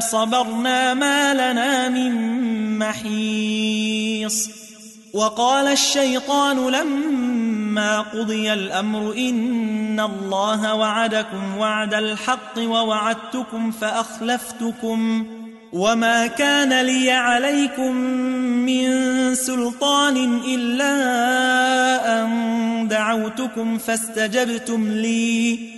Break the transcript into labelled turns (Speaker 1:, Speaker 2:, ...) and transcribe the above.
Speaker 1: صبرنا ما لنا من محيص. وقال الشيطان لما قضي الأمر إن الله وعدكم وعد الحق ووعدتكم فأخلفتكم وما كان لي عليكم من سلطان إلا أن دعوتكم فاستجبتم لي.